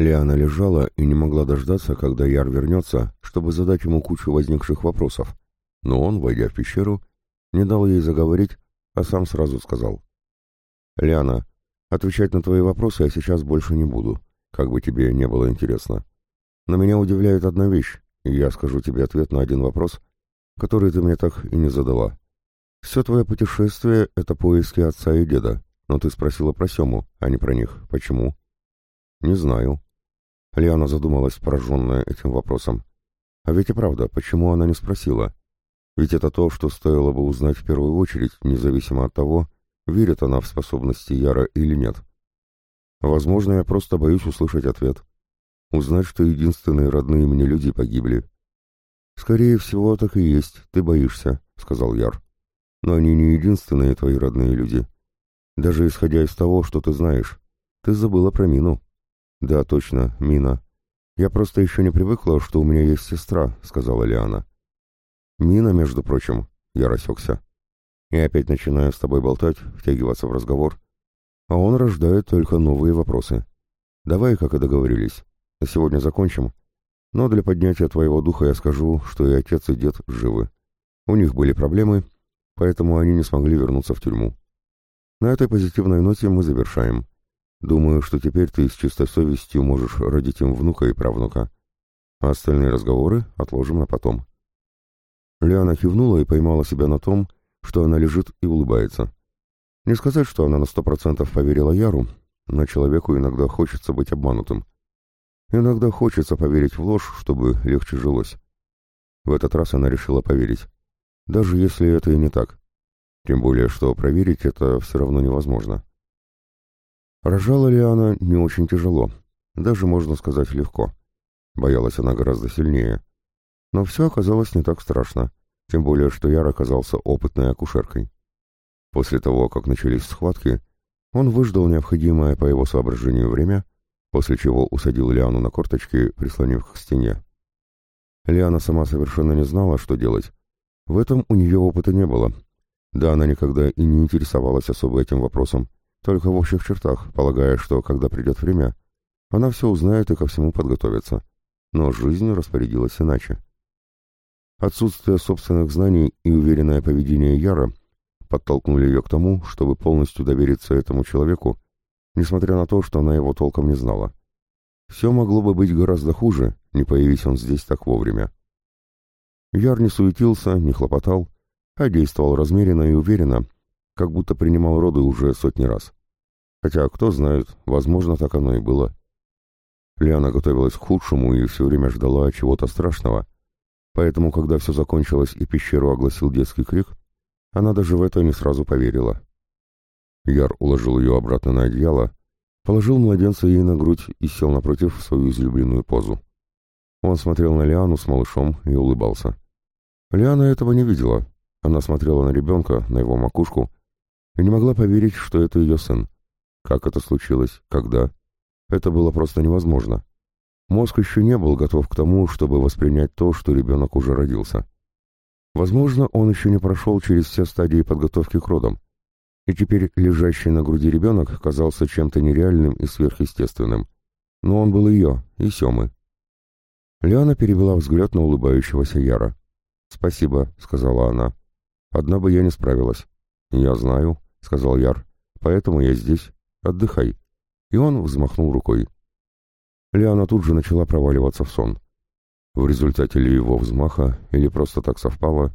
Лиана лежала и не могла дождаться, когда Яр вернется, чтобы задать ему кучу возникших вопросов. Но он, войдя в пещеру, не дал ей заговорить, а сам сразу сказал. «Лиана, отвечать на твои вопросы я сейчас больше не буду, как бы тебе не было интересно. Но меня удивляет одна вещь, и я скажу тебе ответ на один вопрос, который ты мне так и не задала. Все твое путешествие — это поиски отца и деда, но ты спросила про Сему, а не про них. Почему?» «Не знаю». Лиана задумалась, пораженная этим вопросом. А ведь и правда, почему она не спросила? Ведь это то, что стоило бы узнать в первую очередь, независимо от того, верит она в способности Яра или нет. Возможно, я просто боюсь услышать ответ. Узнать, что единственные родные мне люди погибли. «Скорее всего, так и есть, ты боишься», — сказал Яр. «Но они не единственные твои родные люди. Даже исходя из того, что ты знаешь, ты забыла про Мину». «Да, точно, Мина. Я просто еще не привыкла, что у меня есть сестра», — сказала Лиана. «Мина, между прочим», — я рассекся. И опять начинаю с тобой болтать, втягиваться в разговор. А он рождает только новые вопросы. Давай, как и договорились. Сегодня закончим. Но для поднятия твоего духа я скажу, что и отец, и дед живы. У них были проблемы, поэтому они не смогли вернуться в тюрьму. На этой позитивной ноте мы завершаем. Думаю, что теперь ты с чистой совестью можешь родить им внука и правнука. А остальные разговоры отложим на потом. Лиана кивнула и поймала себя на том, что она лежит и улыбается. Не сказать, что она на сто процентов поверила Яру, но человеку иногда хочется быть обманутым. Иногда хочется поверить в ложь, чтобы легче жилось. В этот раз она решила поверить. Даже если это и не так. Тем более, что проверить это все равно невозможно. Рожала ли она не очень тяжело, даже, можно сказать, легко. Боялась она гораздо сильнее. Но все оказалось не так страшно, тем более, что Яр оказался опытной акушеркой. После того, как начались схватки, он выждал необходимое по его соображению время, после чего усадил Лиану на корточки, прислонив к стене. Лиана сама совершенно не знала, что делать. В этом у нее опыта не было. Да, она никогда и не интересовалась особо этим вопросом только в общих чертах, полагая, что, когда придет время, она все узнает и ко всему подготовится. Но жизнью распорядилась иначе. Отсутствие собственных знаний и уверенное поведение Яра подтолкнули ее к тому, чтобы полностью довериться этому человеку, несмотря на то, что она его толком не знала. Все могло бы быть гораздо хуже, не появись он здесь так вовремя. Яр не суетился, не хлопотал, а действовал размеренно и уверенно, как будто принимал роды уже сотни раз. Хотя, кто знает, возможно, так оно и было. Лиана готовилась к худшему и все время ждала чего-то страшного, поэтому, когда все закончилось и пещеру огласил детский крик, она даже в это не сразу поверила. Яр уложил ее обратно на одеяло, положил младенца ей на грудь и сел напротив в свою излюбленную позу. Он смотрел на Лиану с малышом и улыбался. Лиана этого не видела. Она смотрела на ребенка, на его макушку, и не могла поверить, что это ее сын. Как это случилось? Когда? Это было просто невозможно. Мозг еще не был готов к тому, чтобы воспринять то, что ребенок уже родился. Возможно, он еще не прошел через все стадии подготовки к родам, и теперь лежащий на груди ребенок казался чем-то нереальным и сверхъестественным. Но он был ее, и Семы. Лиана перевела взгляд на улыбающегося Яра. «Спасибо», — сказала она. «Одна бы я не справилась». «Я знаю», — сказал Яр, — «поэтому я здесь. Отдыхай». И он взмахнул рукой. Лиана тут же начала проваливаться в сон. В результате ли его взмаха, или просто так совпало,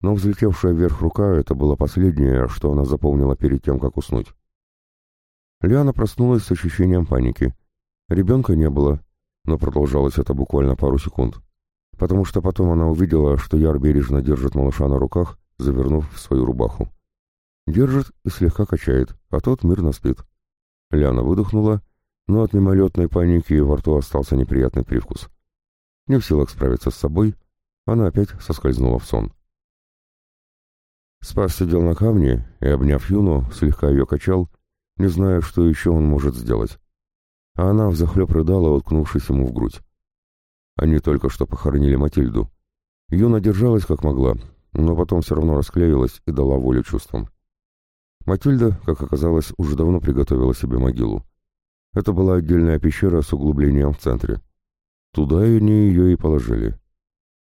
но взлетевшая вверх рука — это было последнее, что она запомнила перед тем, как уснуть. Лиана проснулась с ощущением паники. Ребенка не было, но продолжалось это буквально пару секунд, потому что потом она увидела, что Яр бережно держит малыша на руках, завернув в свою рубаху. Держит и слегка качает, а тот мирно спит. Ляна выдохнула, но от мимолетной паники во рту остался неприятный привкус. Не в силах справиться с собой, она опять соскользнула в сон. Спас сидел на камне и, обняв Юну, слегка ее качал, не зная, что еще он может сделать. А она взахлеб рыдала, уткнувшись ему в грудь. Они только что похоронили Матильду. Юна держалась как могла, но потом все равно расклеилась и дала волю чувствам. Матильда, как оказалось, уже давно приготовила себе могилу. Это была отдельная пещера с углублением в центре. Туда они ее и положили.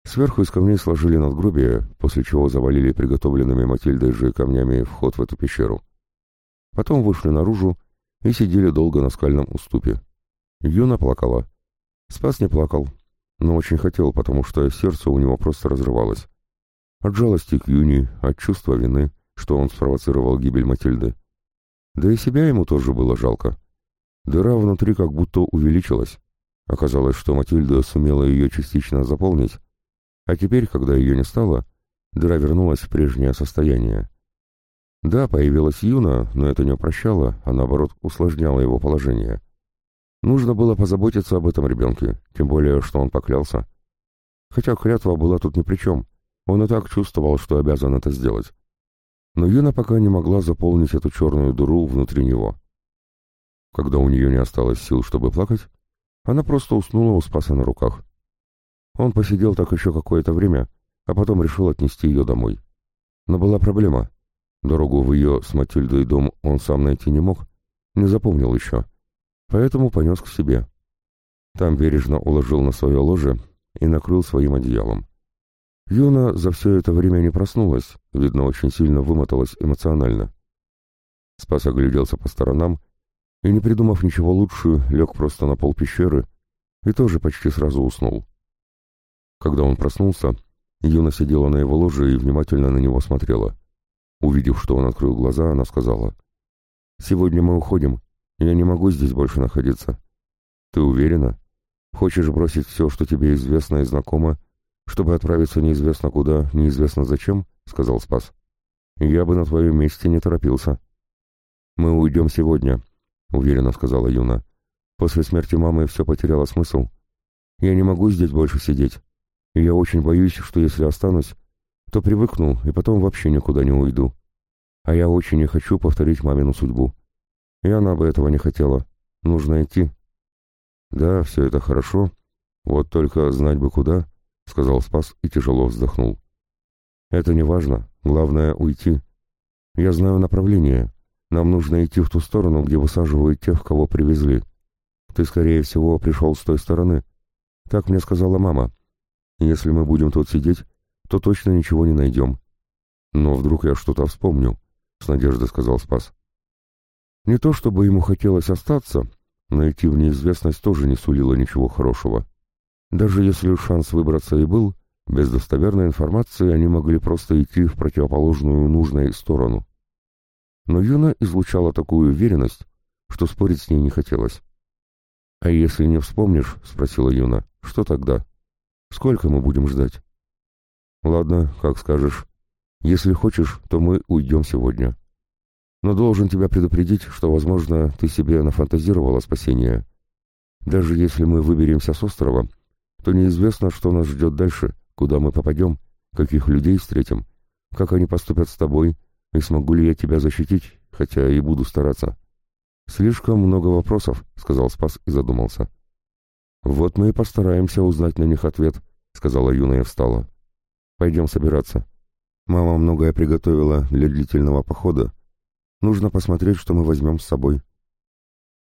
Сверху из камней сложили надгробие, после чего завалили приготовленными Матильдой же камнями вход в эту пещеру. Потом вышли наружу и сидели долго на скальном уступе. Юна плакала. Спас не плакал, но очень хотел, потому что сердце у него просто разрывалось. От жалости к Юни, от чувства вины, что он спровоцировал гибель Матильды. Да и себя ему тоже было жалко. Дыра внутри как будто увеличилась. Оказалось, что Матильда сумела ее частично заполнить, а теперь, когда ее не стало, дыра вернулась в прежнее состояние. Да, появилась Юна, но это не упрощало, а наоборот усложняло его положение. Нужно было позаботиться об этом ребенке, тем более, что он поклялся. Хотя клятва была тут ни при чем, он и так чувствовал, что обязан это сделать. Но Юна пока не могла заполнить эту черную дыру внутри него. Когда у нее не осталось сил, чтобы плакать, она просто уснула у Спаса на руках. Он посидел так еще какое-то время, а потом решил отнести ее домой. Но была проблема. Дорогу в ее с Матильдой дом он сам найти не мог, не запомнил еще, поэтому понес к себе. Там бережно уложил на свое ложе и накрыл своим одеялом. Юна за все это время не проснулась, видно, очень сильно вымоталась эмоционально. Спас огляделся по сторонам и, не придумав ничего лучше, лег просто на пол пещеры и тоже почти сразу уснул. Когда он проснулся, Юна сидела на его ложе и внимательно на него смотрела. Увидев, что он открыл глаза, она сказала, «Сегодня мы уходим. Я не могу здесь больше находиться». «Ты уверена? Хочешь бросить все, что тебе известно и знакомо, чтобы отправиться неизвестно куда, неизвестно зачем?» — сказал Спас. «Я бы на твоем месте не торопился». «Мы уйдем сегодня», — уверенно сказала Юна. «После смерти мамы все потеряло смысл. Я не могу здесь больше сидеть я очень боюсь, что если останусь, то привыкну и потом вообще никуда не уйду. А я очень не хочу повторить мамину судьбу. И она бы этого не хотела. Нужно идти. Да, все это хорошо, вот только знать бы куда, — сказал Спас и тяжело вздохнул. Это не важно, главное — уйти. Я знаю направление. Нам нужно идти в ту сторону, где высаживают тех, кого привезли. Ты, скорее всего, пришел с той стороны. Так мне сказала мама. Если мы будем тут сидеть, то точно ничего не найдем. Но вдруг я что-то вспомню, — с надеждой сказал Спас. Не то чтобы ему хотелось остаться, но идти в неизвестность тоже не сулило ничего хорошего. Даже если шанс выбраться и был, без достоверной информации они могли просто идти в противоположную нужной сторону. Но Юна излучала такую уверенность, что спорить с ней не хотелось. «А если не вспомнишь?» — спросила Юна. «Что тогда?» Сколько мы будем ждать? Ладно, как скажешь. Если хочешь, то мы уйдем сегодня. Но должен тебя предупредить, что, возможно, ты себе нафантазировала спасение. Даже если мы выберемся с острова, то неизвестно, что нас ждет дальше, куда мы попадем, каких людей встретим, как они поступят с тобой, и смогу ли я тебя защитить, хотя и буду стараться. Слишком много вопросов, — сказал Спас и задумался. «Вот мы и постараемся узнать на них ответ», — сказала Юна и встала. «Пойдем собираться. Мама многое приготовила для длительного похода. Нужно посмотреть, что мы возьмем с собой».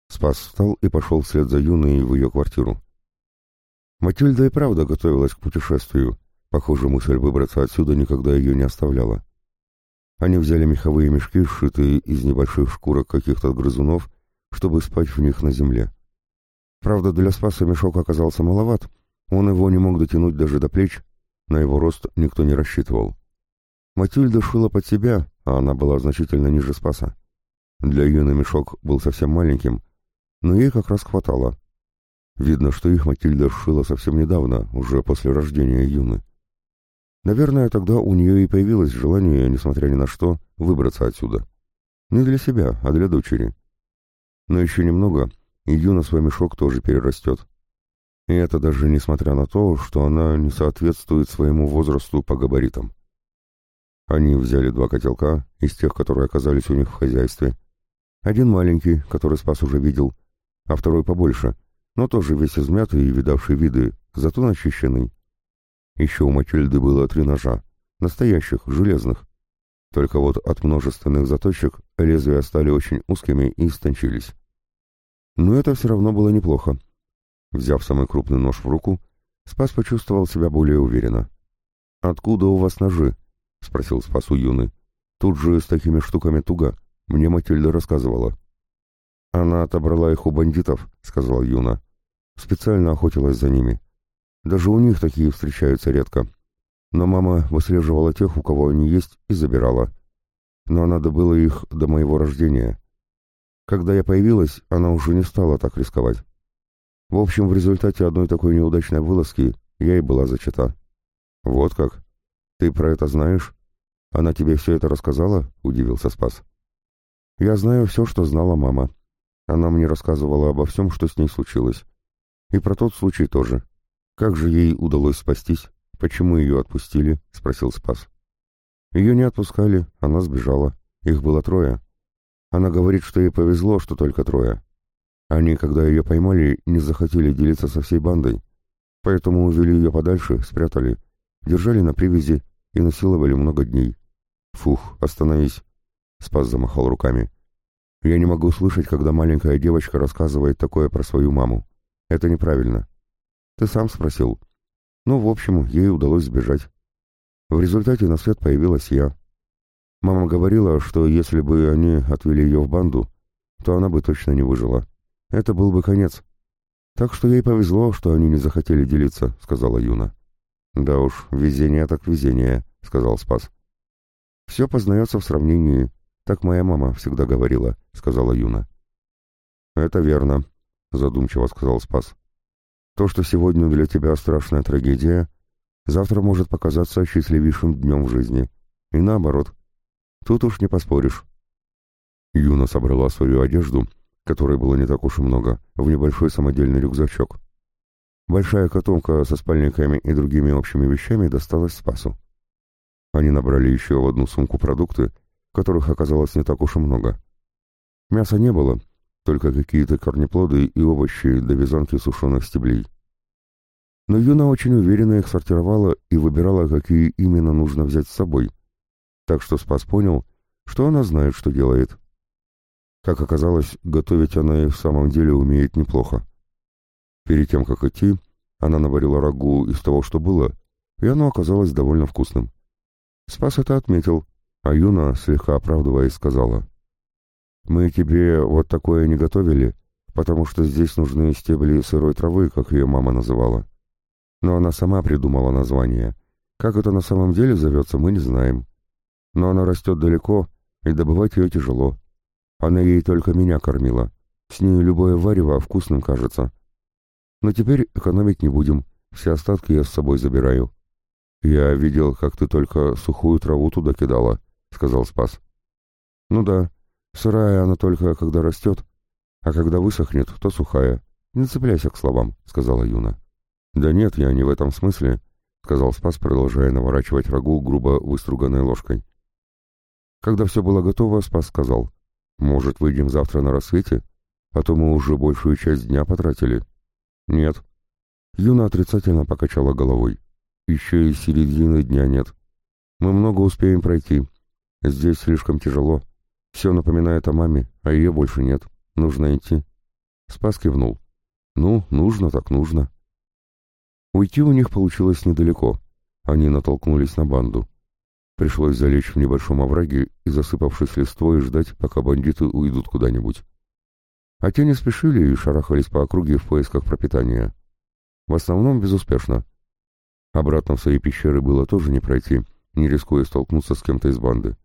Спас встал и пошел вслед за Юной в ее квартиру. Матильда и правда готовилась к путешествию. Похоже, мысль выбраться отсюда никогда ее не оставляла. Они взяли меховые мешки, сшитые из небольших шкурок каких-то грызунов, чтобы спать в них на земле. Правда, для Спаса мешок оказался маловат, он его не мог дотянуть даже до плеч, на его рост никто не рассчитывал. Матильда шила под себя, а она была значительно ниже Спаса. Для Юны мешок был совсем маленьким, но ей как раз хватало. Видно, что их Матильда шила совсем недавно, уже после рождения Юны. Наверное, тогда у нее и появилось желание, несмотря ни на что, выбраться отсюда. Не для себя, а для дочери. Но еще немного, и Юна свой мешок тоже перерастет. И это даже несмотря на то, что она не соответствует своему возрасту по габаритам. Они взяли два котелка из тех, которые оказались у них в хозяйстве. Один маленький, который Спас уже видел, а второй побольше, но тоже весь измятый и видавший виды, зато начищенный. Еще у Матильды было три ножа, настоящих, железных. Только вот от множественных заточек лезвия стали очень узкими и истончились. Но это все равно было неплохо. Взяв самый крупный нож в руку, Спас почувствовал себя более уверенно. «Откуда у вас ножи?» — спросил Спас у Юны. «Тут же с такими штуками туго. Мне Матильда рассказывала». «Она отобрала их у бандитов», — сказал Юна. «Специально охотилась за ними. Даже у них такие встречаются редко. Но мама выслеживала тех, у кого они есть, и забирала. Но она добыла их до моего рождения. Когда я появилась, она уже не стала так рисковать. В общем, в результате одной такой неудачной вылазки я и была зачата. «Вот как? Ты про это знаешь? Она тебе все это рассказала?» — удивился Спас. «Я знаю все, что знала мама. Она мне рассказывала обо всем, что с ней случилось. И про тот случай тоже. Как же ей удалось спастись? Почему ее отпустили?» — спросил Спас. «Ее не отпускали, она сбежала. Их было трое. Она говорит, что ей повезло, что только трое. Они, когда ее поймали, не захотели делиться со всей бандой, поэтому увели ее подальше, спрятали, держали на привязи и насиловали много дней. «Фух, остановись!» — Спас замахал руками. «Я не могу слышать, когда маленькая девочка рассказывает такое про свою маму. Это неправильно. Ты сам спросил. Ну, в общем, ей удалось сбежать. В результате на свет появилась я. Мама говорила, что если бы они отвели ее в банду, то она бы точно не выжила. Это был бы конец. Так что ей повезло, что они не захотели делиться, сказала Юна. Да уж, везение так везение, сказал Спас. Все познается в сравнении. Так моя мама всегда говорила, сказала Юна. Это верно, задумчиво сказал Спас. То, что сегодня для тебя страшная трагедия, завтра может показаться счастливейшим днем в жизни. И наоборот. Тут уж не поспоришь. Юна собрала свою одежду которой было не так уж и много, в небольшой самодельный рюкзачок. Большая котомка со спальниками и другими общими вещами досталась Спасу. Они набрали еще в одну сумку продукты, которых оказалось не так уж и много. Мяса не было, только какие-то корнеплоды и овощи до вязанки сушеных стеблей. Но Юна очень уверенно их сортировала и выбирала, какие именно нужно взять с собой. Так что Спас понял, что она знает, что делает. Как оказалось, готовить она и в самом деле умеет неплохо. Перед тем, как идти, она наварила рагу из того, что было, и оно оказалось довольно вкусным. Спас это отметил, а Юна, слегка оправдываясь, сказала, «Мы тебе вот такое не готовили, потому что здесь нужны стебли сырой травы, как ее мама называла. Но она сама придумала название. Как это на самом деле зовется, мы не знаем. Но она растет далеко, и добывать ее тяжело. Она ей только меня кормила. С ней любое варево вкусным кажется. Но теперь экономить не будем. Все остатки я с собой забираю. Я видел, как ты только сухую траву туда кидала, сказал Спас. Ну да, сырая она только когда растет, а когда высохнет, то сухая. Не цепляйся к словам, сказала Юна. Да нет, я не в этом смысле, сказал Спас, продолжая наворачивать рагу грубо выструганной ложкой. Когда все было готово, Спас сказал. Может, выйдем завтра на рассвете? А то мы уже большую часть дня потратили. Нет. Юна отрицательно покачала головой. Еще и середины дня нет. Мы много успеем пройти. Здесь слишком тяжело. Все напоминает о маме, а ее больше нет. Нужно идти. Спас кивнул. Ну, нужно так нужно. Уйти у них получилось недалеко. Они натолкнулись на банду. Пришлось залечь в небольшом овраге и, засыпавшись листвой, ждать, пока бандиты уйдут куда-нибудь. А те не спешили и шарахались по округе в поисках пропитания. В основном безуспешно. Обратно в свои пещеры было тоже не пройти, не рискуя столкнуться с кем-то из банды.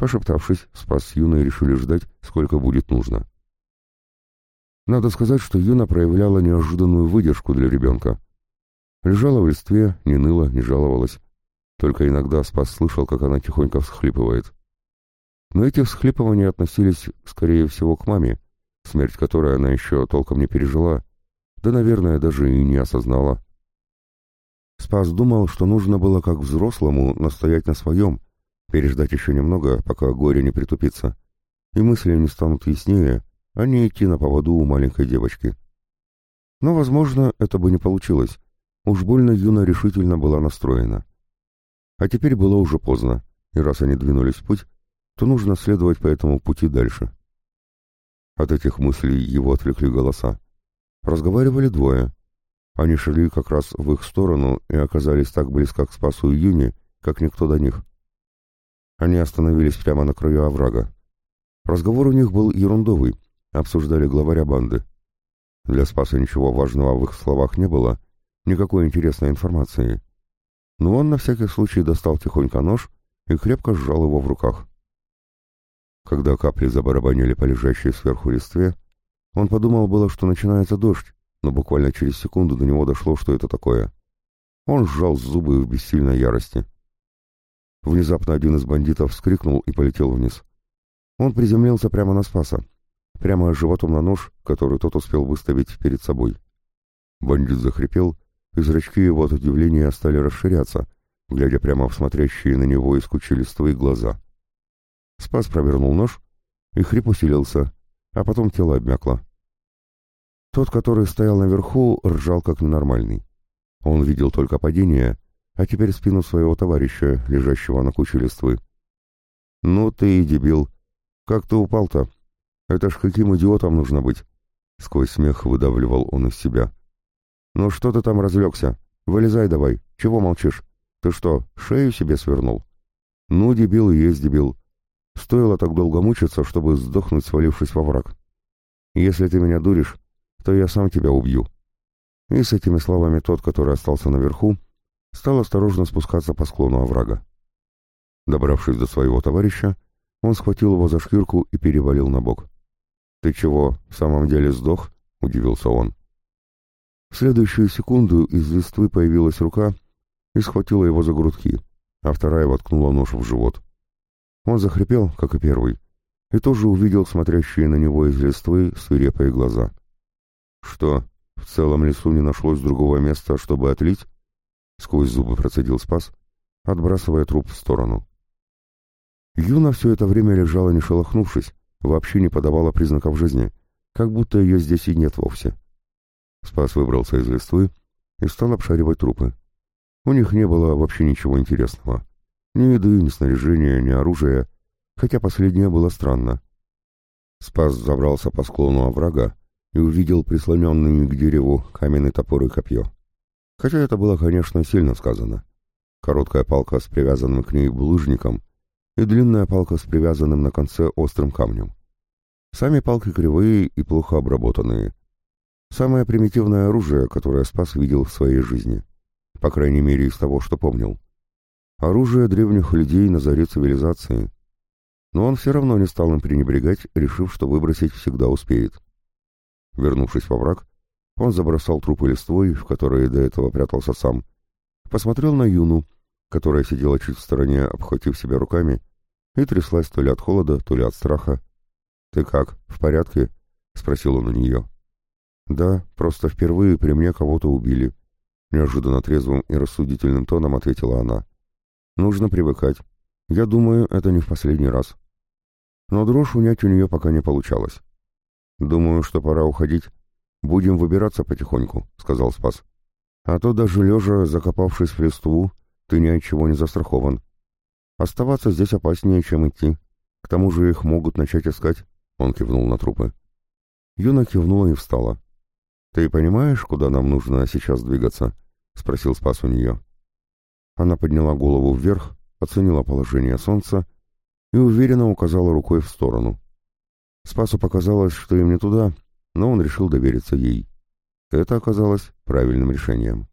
Пошептавшись, Спас с Юной решили ждать, сколько будет нужно. Надо сказать, что Юна проявляла неожиданную выдержку для ребенка. Лежала в листве, не ныла, не жаловалась. Только иногда Спас слышал, как она тихонько всхлипывает. Но эти всхлипывания относились, скорее всего, к маме, смерть которой она еще толком не пережила, да, наверное, даже и не осознала. Спас думал, что нужно было как взрослому настоять на своем, переждать еще немного, пока горе не притупится, и мысли не станут яснее, а не идти на поводу у маленькой девочки. Но, возможно, это бы не получилось. Уж больно Юна решительно была настроена. А теперь было уже поздно, и раз они двинулись в путь, то нужно следовать по этому пути дальше. От этих мыслей его отвлекли голоса. Разговаривали двое. Они шли как раз в их сторону и оказались так близко к Спасу и Юни, как никто до них. Они остановились прямо на краю оврага. Разговор у них был ерундовый, обсуждали главаря банды. Для Спаса ничего важного в их словах не было, никакой интересной информации. Но он на всякий случай достал тихонько нож и крепко сжал его в руках. Когда капли забарабанили по лежащей сверху листве, он подумал было, что начинается дождь, но буквально через секунду до него дошло, что это такое. Он сжал зубы в бессильной ярости. Внезапно один из бандитов вскрикнул и полетел вниз. Он приземлился прямо на Спаса, прямо животом на нож, который тот успел выставить перед собой. Бандит захрипел, и зрачки его от удивления стали расширяться, глядя прямо в смотрящие на него из кучи листвы глаза. Спас провернул нож, и хрип усилился, а потом тело обмякло. Тот, который стоял наверху, ржал как ненормальный. Он видел только падение, а теперь спину своего товарища, лежащего на куче листвы. «Ну ты и дебил! Как ты упал-то? Это ж каким идиотом нужно быть!» Сквозь смех выдавливал он из себя. «Ну что ты там разлегся? Вылезай давай, чего молчишь? Ты что, шею себе свернул?» «Ну, дебил и есть дебил. Стоило так долго мучиться, чтобы сдохнуть, свалившись во враг. Если ты меня дуришь, то я сам тебя убью». И с этими словами тот, который остался наверху, стал осторожно спускаться по склону оврага. Добравшись до своего товарища, он схватил его за шкирку и перевалил на бок. «Ты чего, в самом деле сдох?» — удивился он. В следующую секунду из листвы появилась рука и схватила его за грудки, а вторая воткнула нож в живот. Он захрипел, как и первый, и тоже увидел смотрящие на него из листвы свирепые глаза. «Что, в целом лесу не нашлось другого места, чтобы отлить?» Сквозь зубы процедил Спас, отбрасывая труп в сторону. Юна все это время лежала не шелохнувшись, вообще не подавала признаков жизни, как будто ее здесь и нет вовсе. Спас выбрался из листвы и стал обшаривать трупы. У них не было вообще ничего интересного. Ни еды, ни снаряжения, ни оружия, хотя последнее было странно. Спас забрался по склону оврага и увидел прислоненный к дереву каменный топор и копье. Хотя это было, конечно, сильно сказано. Короткая палка с привязанным к ней булыжником и длинная палка с привязанным на конце острым камнем. Сами палки кривые и плохо обработанные. Самое примитивное оружие, которое Спас видел в своей жизни. По крайней мере, из того, что помнил. Оружие древних людей на заре цивилизации. Но он все равно не стал им пренебрегать, решив, что выбросить всегда успеет. Вернувшись во враг, он забросал трупы листвой, в которой до этого прятался сам, посмотрел на Юну, которая сидела чуть в стороне, обхватив себя руками, и тряслась то ли от холода, то ли от страха. «Ты как, в порядке?» — спросил он у нее. «Да, просто впервые при мне кого-то убили», — неожиданно трезвым и рассудительным тоном ответила она. Нужно привыкать. Я думаю, это не в последний раз. Но дрожь унять у нее пока не получалось. Думаю, что пора уходить. Будем выбираться потихоньку, сказал Спас. А то даже лежа, закопавшись в листву, ты ни от чего не застрахован. Оставаться здесь опаснее, чем идти. К тому же их могут начать искать. Он кивнул на трупы. Юна кивнула и встала. «Ты понимаешь, куда нам нужно сейчас двигаться?» — спросил Спас у нее. Она подняла голову вверх, оценила положение солнца и уверенно указала рукой в сторону. Спасу показалось, что им не туда, но он решил довериться ей. Это оказалось правильным решением.